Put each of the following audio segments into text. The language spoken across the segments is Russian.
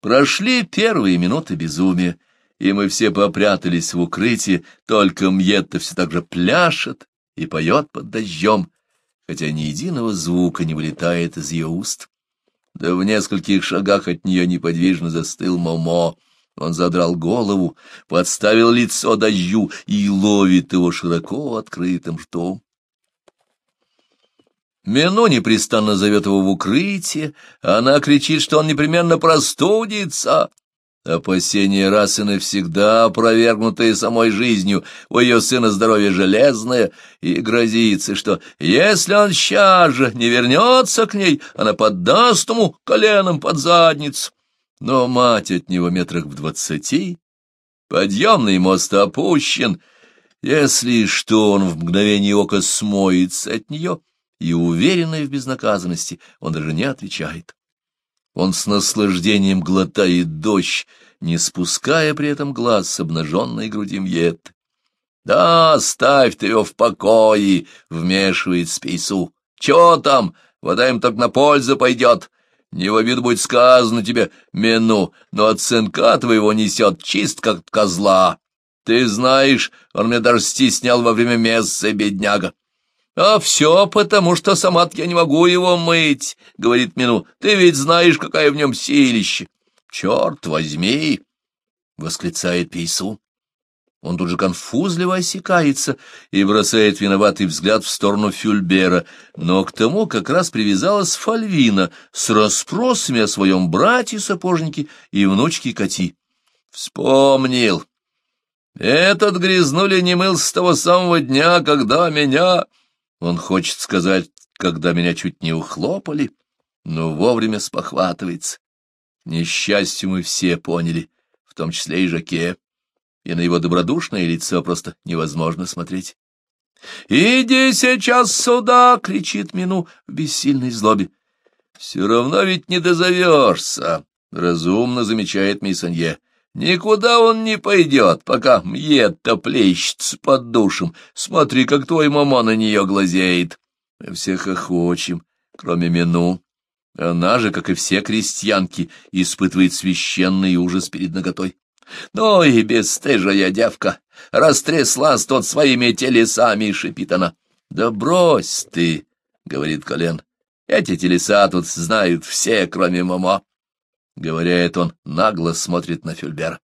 Прошли первые минуты безумия, и мы все попрятались в укрытии, только Мьетта все так же пляшет и поет под дождем, хотя ни единого звука не вылетает из ее уст. Да в нескольких шагах от нее неподвижно застыл Момо. Он задрал голову, подставил лицо дождю и ловит его широко открытым ртом. Мину непрестанно зовет его в укрытие, а она кричит, что он непременно простудится. Опасения раз и навсегда опровергнутые самой жизнью, у ее сына здоровье железное, и грозится, что если он сейчас же не вернется к ней, она поддаст ему коленом под задницу. Но мать от него метрах в двадцати, подъемный мост опущен, если что, он в мгновение ока смоется от нее — и уверенный в безнаказанности, он даже не отвечает. Он с наслаждением глотает дождь, не спуская при этом глаз с обнаженной груди Мьетты. «Да, ставь ты ее в покое!» — вмешивает спейсу. «Чего там? Вода им так на пользу пойдет. Не в обиду будет сказано тебе, Мену, но от твоего несет чист, как козла. Ты знаешь, он меня даже стеснял во время мессы, бедняга. «А все потому, что сама-то я не могу его мыть», — говорит Мину. «Ты ведь знаешь, какая в нем силище». «Черт возьми!» — восклицает Пейсу. Он тут же конфузливо осекается и бросает виноватый взгляд в сторону Фюльбера, но к тому как раз привязалась Фальвина с расспросами о своем брате-сапожнике и внучке Кати. «Вспомнил! Этот грязнули не мыл с того самого дня, когда меня...» Он хочет сказать, когда меня чуть не ухлопали, но вовремя спохватывается. Несчастье мы все поняли, в том числе и Жаке, и на его добродушное лицо просто невозможно смотреть. «Иди сейчас сюда!» — кричит Мину в бессильной злобе. «Все равно ведь не дозовешься!» — разумно замечает Мейсонье. Никуда он не пойдет, пока мьет-то плещется под душем. Смотри, как твой мама на нее глазеет. Мы всех охочем, кроме Мину. Она же, как и все крестьянки, испытывает священный ужас перед наготой. Ну и бесстыжая девка, растряслась тот своими телесами, — шипит она. — Да брось ты, — говорит Колен, — эти телеса тут знают все, кроме мама. Говоря это, он нагло смотрит на Фюльбер.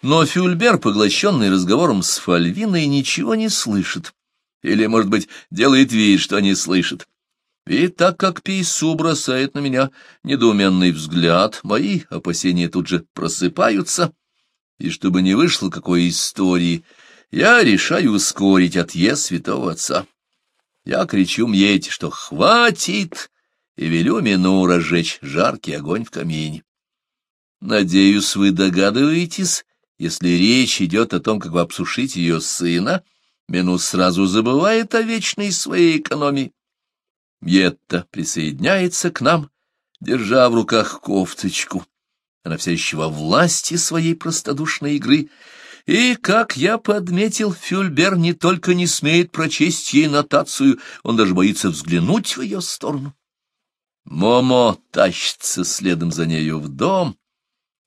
Но Фюльбер, поглощенный разговором с Фальвиной, ничего не слышит. Или, может быть, делает вид, что не слышит. И так как Пейсу бросает на меня недоуменный взгляд, мои опасения тут же просыпаются, и чтобы не вышло какой истории, я решаю ускорить отъезд святого отца. Я кричу Мьете, что «Хватит!» и велю мину разжечь жаркий огонь в камине. Надеюсь, вы догадываетесь, если речь идет о том, как бы обсушить ее сына, Мину сразу забывает о вечной своей экономии. Етта присоединяется к нам, держа в руках кофточку. Она все еще во власти своей простодушной игры, и, как я подметил, Фюльбер не только не смеет прочесть ей нотацию, он даже боится взглянуть в ее сторону. Момо тащится следом за нею в дом.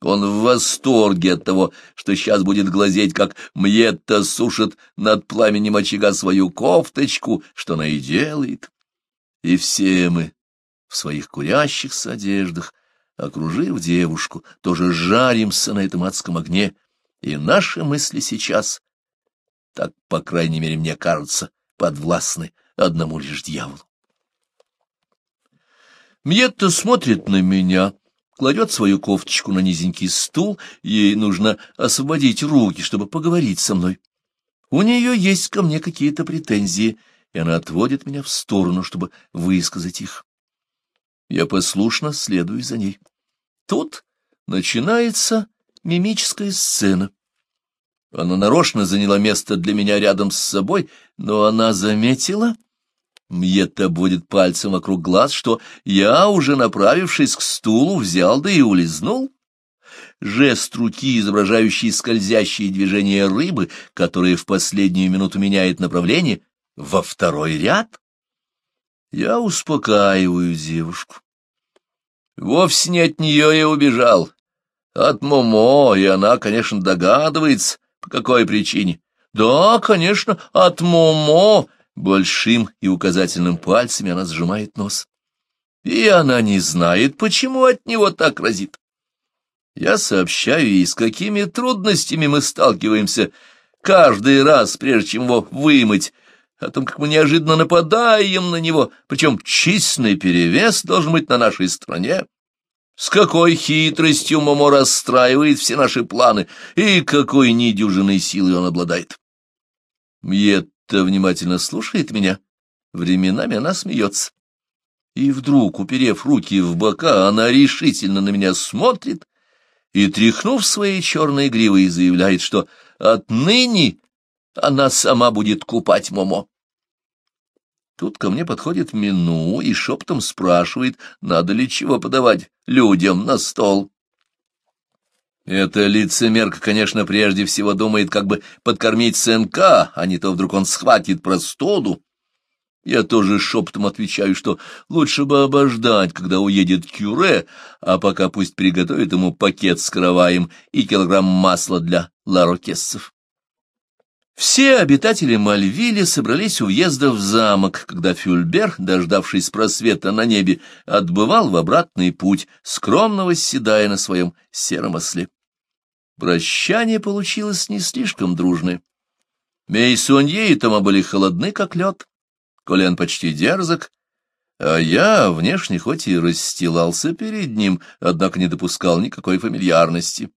Он в восторге от того, что сейчас будет глазеть, как Мьетта сушит над пламенем очага свою кофточку, что она и делает. И все мы в своих курящихся одеждах, окружив девушку, тоже жаримся на этом адском огне, и наши мысли сейчас, так, по крайней мере, мне кажется, подвластны одному лишь дьяволу. Мьетта смотрит на меня, кладет свою кофточку на низенький стул, ей нужно освободить руки, чтобы поговорить со мной. У нее есть ко мне какие-то претензии, и она отводит меня в сторону, чтобы высказать их. Я послушно следую за ней. Тут начинается мимическая сцена. Она нарочно заняла место для меня рядом с собой, но она заметила, Мьетта будет пальцем вокруг глаз, что я, уже направившись к стулу, взял да и улизнул. Жест руки, изображающий скользящие движения рыбы, которая в последнюю минуту меняет направление, во второй ряд. Я успокаиваю девушку. Вовсе не от нее я убежал. От Момо, и она, конечно, догадывается, по какой причине. Да, конечно, от Момо, Большим и указательным пальцами она сжимает нос. И она не знает, почему от него так разит. Я сообщаю ей, с какими трудностями мы сталкиваемся каждый раз, прежде чем его вымыть, о том, как мы неожиданно нападаем на него, причем численный перевес должен быть на нашей стороне. С какой хитростью Момо расстраивает все наши планы и какой недюжинной силой он обладает. Мьетта внимательно слушает меня. Временами она смеется. И вдруг, уперев руки в бока, она решительно на меня смотрит и, тряхнув своей черной гривой, заявляет, что отныне она сама будет купать Момо. Тут ко мне подходит Мину и шептом спрашивает, надо ли чего подавать людям на стол. Эта лицемерка, конечно, прежде всего думает, как бы подкормить сынка, а не то вдруг он схватит простуду. Я тоже шепотом отвечаю, что лучше бы обождать, когда уедет Кюре, а пока пусть приготовит ему пакет с караваем и килограмм масла для ларокессов. Все обитатели Мальвили собрались у въезда в замок, когда Фюльбер, дождавшись просвета на небе, отбывал в обратный путь, скромно восседая на своем сером осле. Прощание получилось не слишком дружное. Мейсонье и Тома были холодны, как лед. Колян почти дерзок, а я внешне хоть и расстилался перед ним, однако не допускал никакой фамильярности.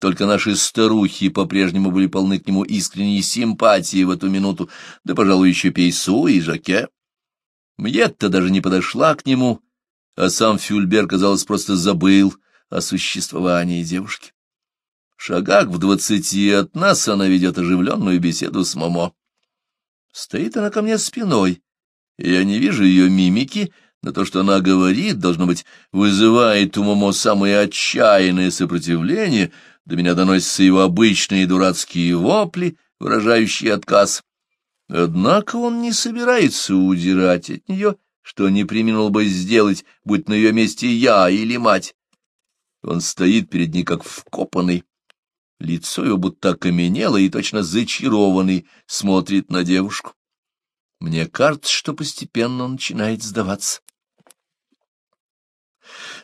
Только наши старухи по-прежнему были полны к нему искренней симпатии в эту минуту, да, пожалуй, еще Пейсу и Жаке. Мьетта даже не подошла к нему, а сам Фюльбер, казалось, просто забыл о существовании девушки. В шагах в двадцати от нас она ведет оживленную беседу с Момо. Стоит она ко мне спиной, я не вижу ее мимики, но то, что она говорит, должно быть, вызывает у Момо самое отчаянное сопротивление, до меня доносятся его обычные дурацкие вопли, выражающие отказ. Однако он не собирается удирать от нее, что не применил бы сделать, будь на ее месте я или мать. Он стоит перед ней как вкопанный, Лицо его будто окаменело и точно зачарованный смотрит на девушку. Мне кажется, что постепенно он начинает сдаваться.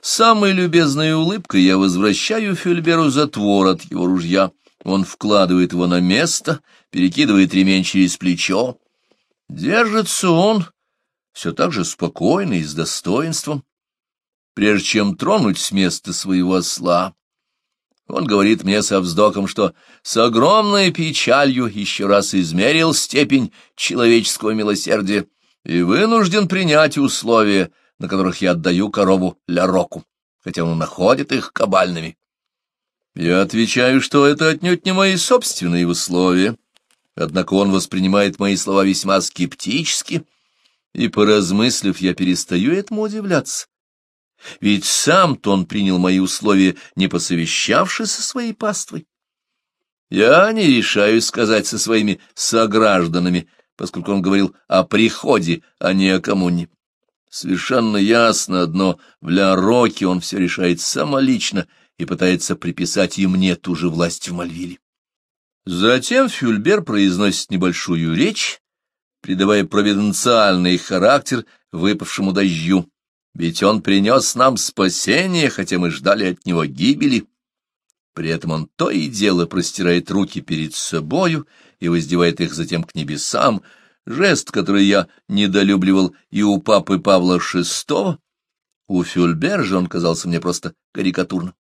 Самой любезной улыбкой я возвращаю Фюльберу затвор от его ружья. Он вкладывает его на место, перекидывает ремень через плечо. Держится он все так же спокойно и с достоинством, прежде чем тронуть с места своего осла. Он говорит мне со вздохом, что с огромной печалью еще раз измерил степень человеческого милосердия и вынужден принять условия, на которых я отдаю корову Ляроку, хотя он находит их кабальными. Я отвечаю, что это отнюдь не мои собственные условия, однако он воспринимает мои слова весьма скептически, и, поразмыслив, я перестаю этому удивляться. Ведь сам-то он принял мои условия, не посовещавшись со своей паствой. Я не решаюсь сказать со своими согражданами, поскольку он говорил о приходе, а не о коммуне. Совершенно ясно одно, в Ля Роке он все решает самолично и пытается приписать и мне ту же власть в Мальвиле. Затем Фюльбер произносит небольшую речь, придавая провиденциальный характер выпавшему дождю. Ведь он принес нам спасение, хотя мы ждали от него гибели. При этом он то и дело простирает руки перед собою и воздевает их затем к небесам, жест, который я недолюбливал и у папы Павла VI, у Фюльбержа он казался мне просто карикатурным.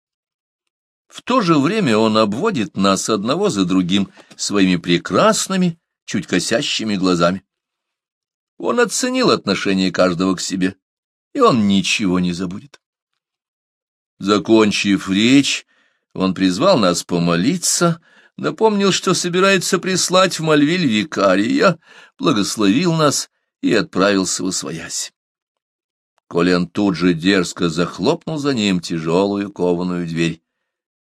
В то же время он обводит нас одного за другим своими прекрасными, чуть косящими глазами. Он оценил отношение каждого к себе и он ничего не забудет. Закончив речь, он призвал нас помолиться, напомнил, что собирается прислать в Мальвиль викария, благословил нас и отправился восвояси. Колен тут же дерзко захлопнул за ним тяжелую кованую дверь.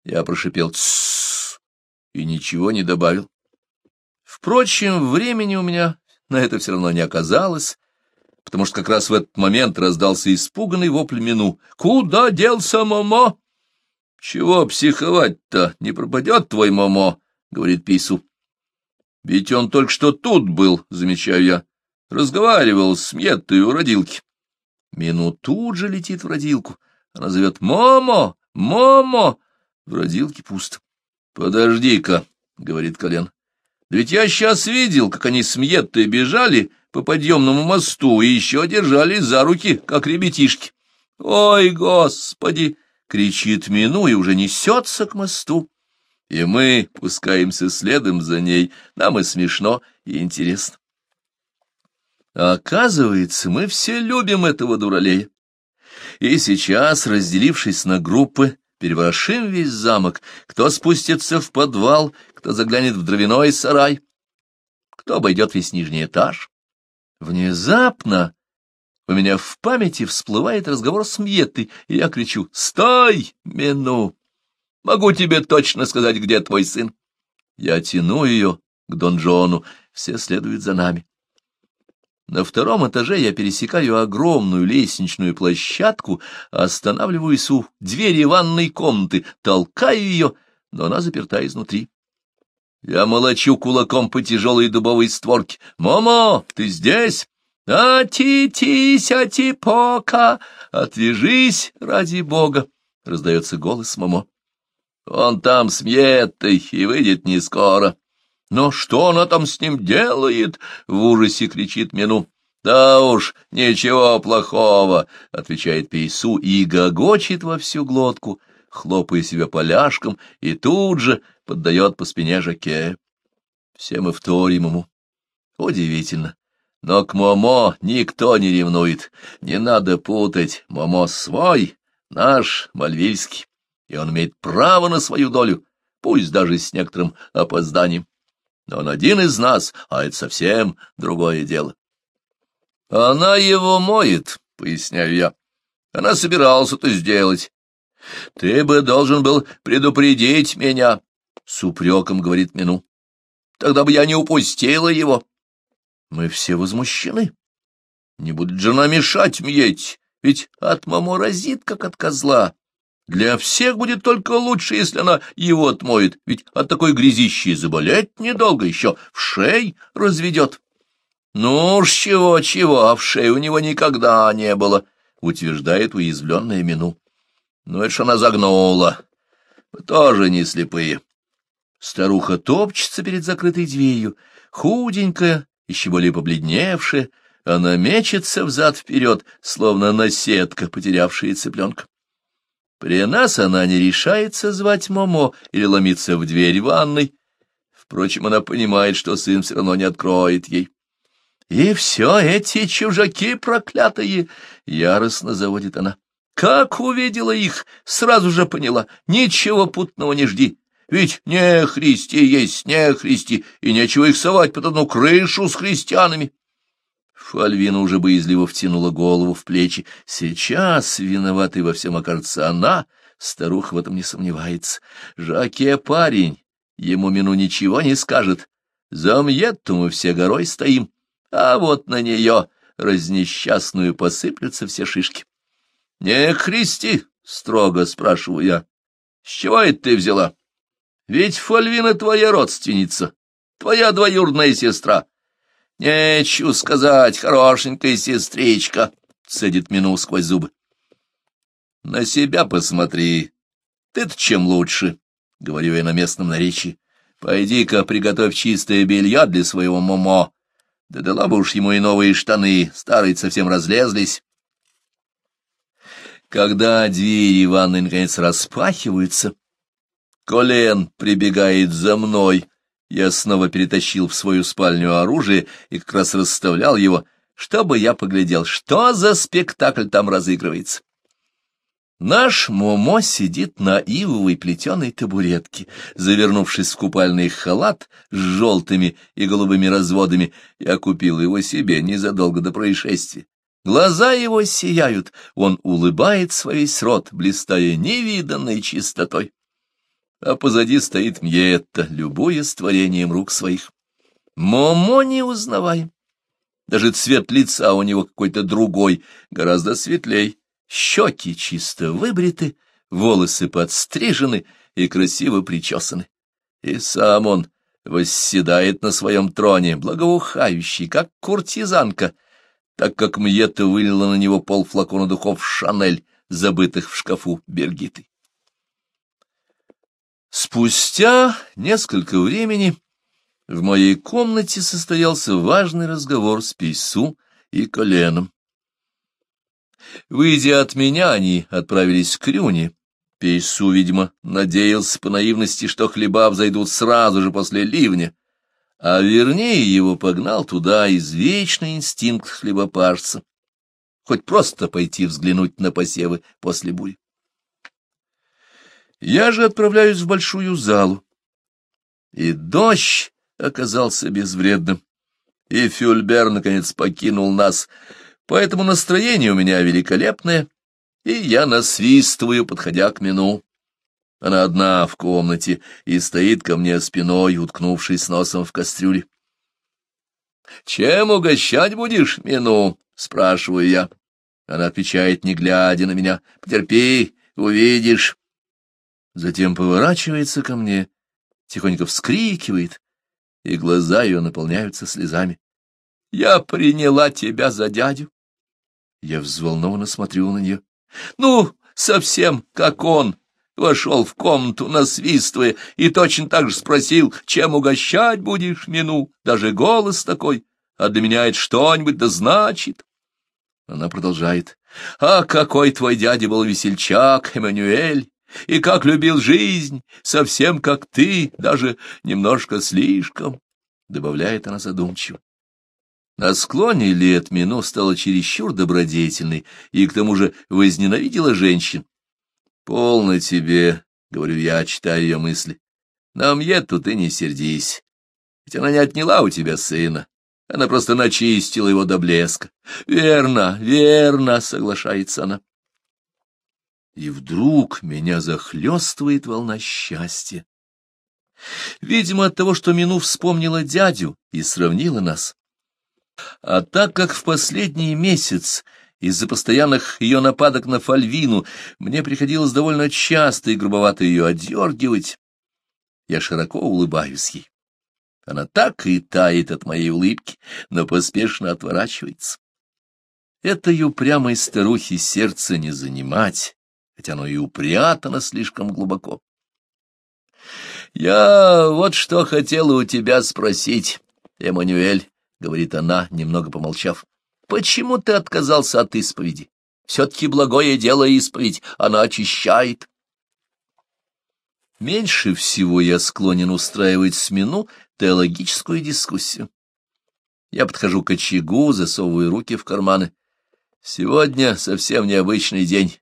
Я прошипел «Тссс» и ничего не добавил. Впрочем, времени у меня на это все равно не оказалось, потому что как раз в этот момент раздался испуганный вопль Мину. «Куда делся Момо?» «Чего психовать-то? Не пропадет твой Момо?» — говорит Пейсу. «Ведь он только что тут был», — замечаю я. «Разговаривал с Мьеттой у родилки». Мину тут же летит в родилку. Она зовет «Момо! Момо!» В родилке пусто. «Подожди-ка», — говорит Колен. «Да ведь я сейчас видел, как они с Мьеттой бежали, по подъемному мосту и еще держались за руки, как ребятишки. «Ой, Господи!» — кричит Мину и уже несется к мосту. И мы пускаемся следом за ней, нам и смешно, и интересно. А оказывается, мы все любим этого дуралея. И сейчас, разделившись на группы, переворошим весь замок, кто спустится в подвал, кто заглянет в дровяной сарай, кто обойдет весь нижний этаж. Внезапно у меня в памяти всплывает разговор с Мьеттой, и я кричу «Стой, Мину! Могу тебе точно сказать, где твой сын!» Я тяну ее к Дон Джону, все следуют за нами. На втором этаже я пересекаю огромную лестничную площадку, останавливаюсь у двери ванной комнаты, толкаю ее, но она заперта изнутри. Я молочу кулаком по тяжелой дубовой створке. «Момо, ты здесь?» «Отитись, отипока! Отвяжись, ради бога!» — раздается голос Момо. «Он там с Мьеттой и выйдет не скоро. «Но что она там с ним делает?» — в ужасе кричит Мину. «Да уж, ничего плохого!» — отвечает Пейсу и гогочит во всю глотку, хлопая себя по ляжкам, и тут же поддает по спине Жаке. Все мы вторим ему. Удивительно. Но к Момо никто не ревнует. Не надо путать. Момо свой, наш, мальвильский. И он имеет право на свою долю, пусть даже с некоторым опозданием. Но он один из нас, а это совсем другое дело. Она его моет, поясняю я. Она собиралась это сделать. Ты бы должен был предупредить меня. С упреком говорит Мину. Тогда бы я не упустила его. Мы все возмущены. Не будет жена мешать мьеть, ведь от маму разит, как от козла. Для всех будет только лучше, если она его отмоет, ведь от такой грязищи заболеть недолго еще, в шей разведет. Ну уж чего-чего, а вшей у него никогда не было, утверждает уязвленная Мину. Ну это уж она загнула. Мы тоже не слепые. Старуха топчется перед закрытой дверью, худенькая, еще более побледневшая, она мечется взад-вперед, словно наседка, потерявшая цыпленка. При нас она не решается звать Момо или ломиться в дверь ванной. Впрочем, она понимает, что сын все равно не откроет ей. «И все эти чужаки проклятые!» — яростно заводит она. «Как увидела их, сразу же поняла. Ничего путного не жди. Ведь не христи есть не христи, и нечего их совать под одну крышу с христианами. Фальвина уже боязливо втянула голову в плечи. Сейчас виноватой во всем окажется она, старуха в этом не сомневается. Жаке парень, ему мину ничего не скажет. За Мьетту мы все горой стоим, а вот на нее, разнесчастную, посыплются все шишки. — Не христи, — строго спрашиваю я, — с чего это ты взяла? — ведь Фальвина твоя родственница, твоя двоюродная сестра. Нечу сказать, хорошенькая сестричка, — цедит Минул сквозь зубы. На себя посмотри. Ты-то чем лучше, — говорю я на местном наречии. Пойди-ка приготовь чистое белье для своего Момо. Да дала бы уж ему и новые штаны, старые совсем разлезлись. Когда двери ванной наконец распахиваются, — Колен прибегает за мной. Я снова перетащил в свою спальню оружие и как раз расставлял его, чтобы я поглядел, что за спектакль там разыгрывается. Наш Момо сидит на ивовой плетеной табуретке, завернувшись в купальный халат с желтыми и голубыми разводами. Я купил его себе незадолго до происшествия. Глаза его сияют, он улыбается во весь рот, блистая невиданной чистотой а позади стоит Мьетта, с творением рук своих. Момо не узнаваем. Даже цвет лица у него какой-то другой, гораздо светлей. Щеки чисто выбриты, волосы подстрижены и красиво причесаны. И сам он восседает на своем троне, благоухающий, как куртизанка, так как Мьетта вылила на него полфлакона духов «Шанель», забытых в шкафу Бергиты. Спустя несколько времени в моей комнате состоялся важный разговор с Пейсу и Коленом. Выйдя от меня, они отправились к Рюне. Пейсу, видимо, надеялся по наивности, что хлеба взойдут сразу же после ливня, а вернее его погнал туда извечный инстинкт хлебопашца, хоть просто пойти взглянуть на посевы после бури. Я же отправляюсь в большую залу. И дождь оказался безвредным. И Фюльбер, наконец, покинул нас, поэтому настроение у меня великолепное, и я насвистываю, подходя к Мину. Она одна в комнате и стоит ко мне спиной, уткнувшись носом в кастрюле. — Чем угощать будешь, Мину? — спрашиваю я. Она отвечает, не глядя на меня. — Потерпи, увидишь затем поворачивается ко мне, тихонько вскрикивает, и глаза ее наполняются слезами. «Я приняла тебя за дядю!» Я взволнованно смотрю на нее. «Ну, совсем как он!» Вошел в комнату, насвистывая, и точно так же спросил, чем угощать будешь, Мину, даже голос такой, а для меня это что-нибудь да значит. Она продолжает. А какой твой дядя был весельчак, Эммануэль! и как любил жизнь, совсем как ты, даже немножко слишком, — добавляет она задумчиво. На склоне лет Мино стала чересчур добродетельной и к тому же возненавидела женщин. «Полно тебе», — говорю я, читая ее мысли. «На Амьетту ты не сердись, ведь она не отняла у тебя сына, она просто начистила его до блеска». «Верно, верно», — соглашается она и вдруг меня захлестывает волна счастья. Видимо, от того, что Мину вспомнила дядю и сравнила нас. А так как в последний месяц из-за постоянных ее нападок на Фальвину мне приходилось довольно часто и грубовато ее одергивать, я широко улыбаюсь ей. Она так и тает от моей улыбки, но поспешно отворачивается. Этой упрямой старухе сердце не занимать, хотя оно и упрятано слишком глубоко. «Я вот что хотела у тебя спросить, Эммануэль», — говорит она, немного помолчав. «Почему ты отказался от исповеди? Все-таки благое дело исповедь, она очищает». Меньше всего я склонен устраивать смену теологическую дискуссию. Я подхожу к очагу, засовываю руки в карманы. Сегодня совсем необычный день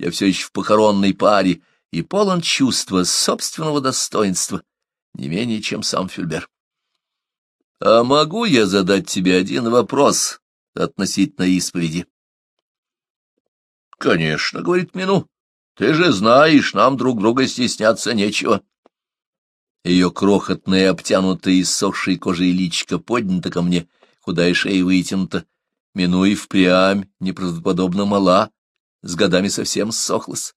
я все еще в похоронной паре и полон чувства собственного достоинства, не менее, чем сам Фюльбер. — А могу я задать тебе один вопрос относительно исповеди? — Конечно, — говорит Мину, — ты же знаешь, нам друг друга стесняться нечего. Ее крохотная, обтянутая иссохшей кожей личико поднята ко мне, худая шея вытянута. Мину и впрямь неправдоподобно мала, с годами совсем ссохлась.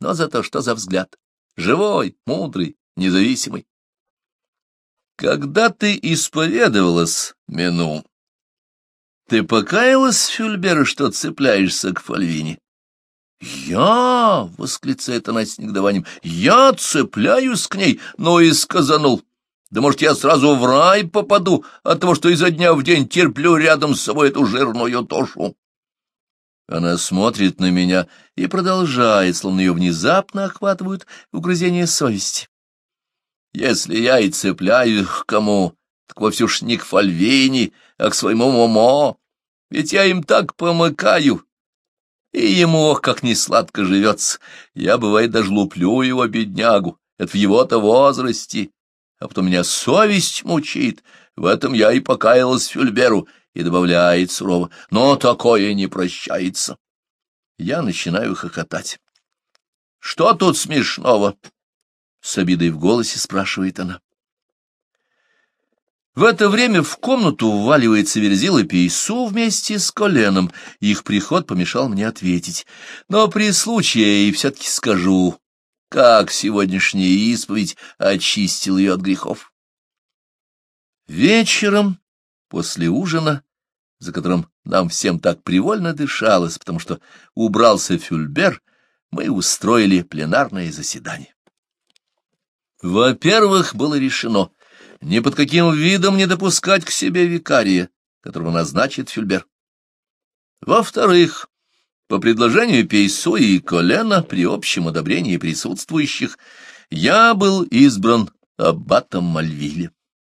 Но за то, что за взгляд. Живой, мудрый, независимый. Когда ты исповедовалась, Мену, ты покаялась, Фюльбера, что цепляешься к Фальвине? «Я!» — восклицает она с негодованием. «Я цепляюсь к ней, но и сказанул. Да, может, я сразу в рай попаду от того, что изо дня в день терплю рядом с собой эту жирную тошу?» Она смотрит на меня и продолжает, словно ее внезапно охватывают угрызения совести. Если я и цепляюсь к кому, так вовсе уж не к Фальвини, а к своему Момо, ведь я им так помыкаю. И ему, ох, как несладко живется, я, бывает, даже луплю его, беднягу, это в его-то возрасте. А потом меня совесть мучит, в этом я и покаялась Фюльберу, и добавляет сурово, но такое не прощается. Я начинаю хохотать. — Что тут смешного? — с обидой в голосе спрашивает она. В это время в комнату вваливается Верзил Пейсу вместе с Коленом. Их приход помешал мне ответить. Но при случае и все-таки скажу, как сегодняшняя исповедь очистил ее от грехов. Вечером После ужина, за которым нам всем так привольно дышалось, потому что убрался Фюльбер, мы устроили пленарное заседание. Во-первых, было решено ни под каким видом не допускать к себе викария, которого назначит Фюльбер. Во-вторых, по предложению Пейсо и Колена при общем одобрении присутствующих, я был избран аббатом Мальвиле.